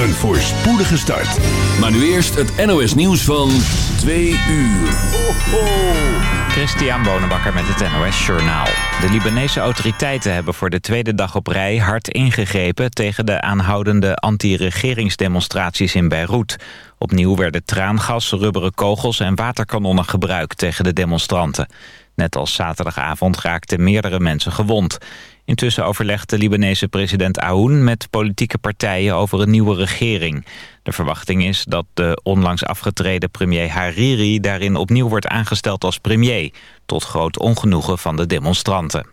Een voorspoedige start. Maar nu eerst het NOS nieuws van 2 uur. Ho, ho. Christian Bonenbakker met het NOS Journaal. De Libanese autoriteiten hebben voor de tweede dag op rij hard ingegrepen... tegen de aanhoudende anti-regeringsdemonstraties in Beirut. Opnieuw werden traangas, rubberen kogels en waterkanonnen gebruikt tegen de demonstranten. Net als zaterdagavond raakten meerdere mensen gewond. Intussen overlegt de Libanese president Aoun met politieke partijen over een nieuwe regering. De verwachting is dat de onlangs afgetreden premier Hariri daarin opnieuw wordt aangesteld als premier, tot groot ongenoegen van de demonstranten.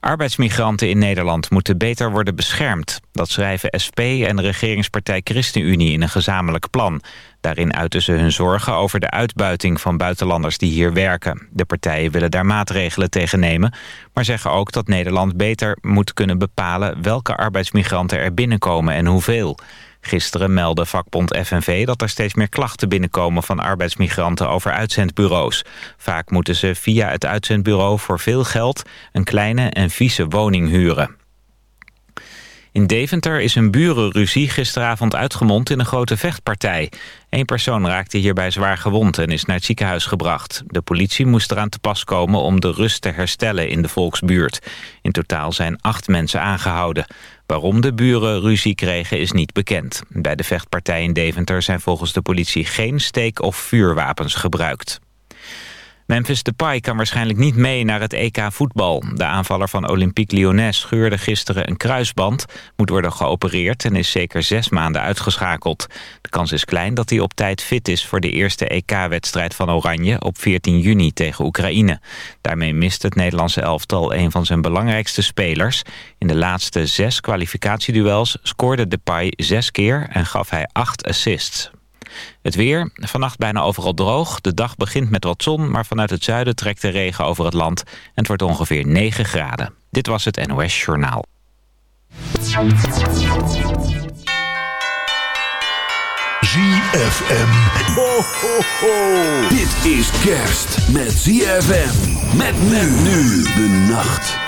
Arbeidsmigranten in Nederland moeten beter worden beschermd. Dat schrijven SP en de regeringspartij ChristenUnie in een gezamenlijk plan. Daarin uiten ze hun zorgen over de uitbuiting van buitenlanders die hier werken. De partijen willen daar maatregelen tegen nemen, maar zeggen ook dat Nederland beter moet kunnen bepalen welke arbeidsmigranten er binnenkomen en hoeveel. Gisteren meldde vakbond FNV dat er steeds meer klachten binnenkomen van arbeidsmigranten over uitzendbureaus. Vaak moeten ze via het uitzendbureau voor veel geld een kleine en vieze woning huren. In Deventer is een burenruzie gisteravond uitgemond in een grote vechtpartij. Eén persoon raakte hierbij zwaar gewond en is naar het ziekenhuis gebracht. De politie moest eraan te pas komen om de rust te herstellen in de volksbuurt. In totaal zijn acht mensen aangehouden. Waarom de buren ruzie kregen is niet bekend. Bij de vechtpartij in Deventer zijn volgens de politie geen steek- of vuurwapens gebruikt. Memphis Depay kan waarschijnlijk niet mee naar het EK voetbal. De aanvaller van Olympique Lyonnais scheurde gisteren een kruisband... moet worden geopereerd en is zeker zes maanden uitgeschakeld. De kans is klein dat hij op tijd fit is voor de eerste EK-wedstrijd van Oranje... op 14 juni tegen Oekraïne. Daarmee mist het Nederlandse elftal een van zijn belangrijkste spelers. In de laatste zes kwalificatieduels scoorde Depay zes keer en gaf hij acht assists. Het weer, vannacht bijna overal droog. De dag begint met wat zon, maar vanuit het zuiden trekt de regen over het land. En het wordt ongeveer 9 graden. Dit was het NOS Journaal. ZFM. Ho, ho, ho. Dit is kerst met ZFM. Met men nu de nacht.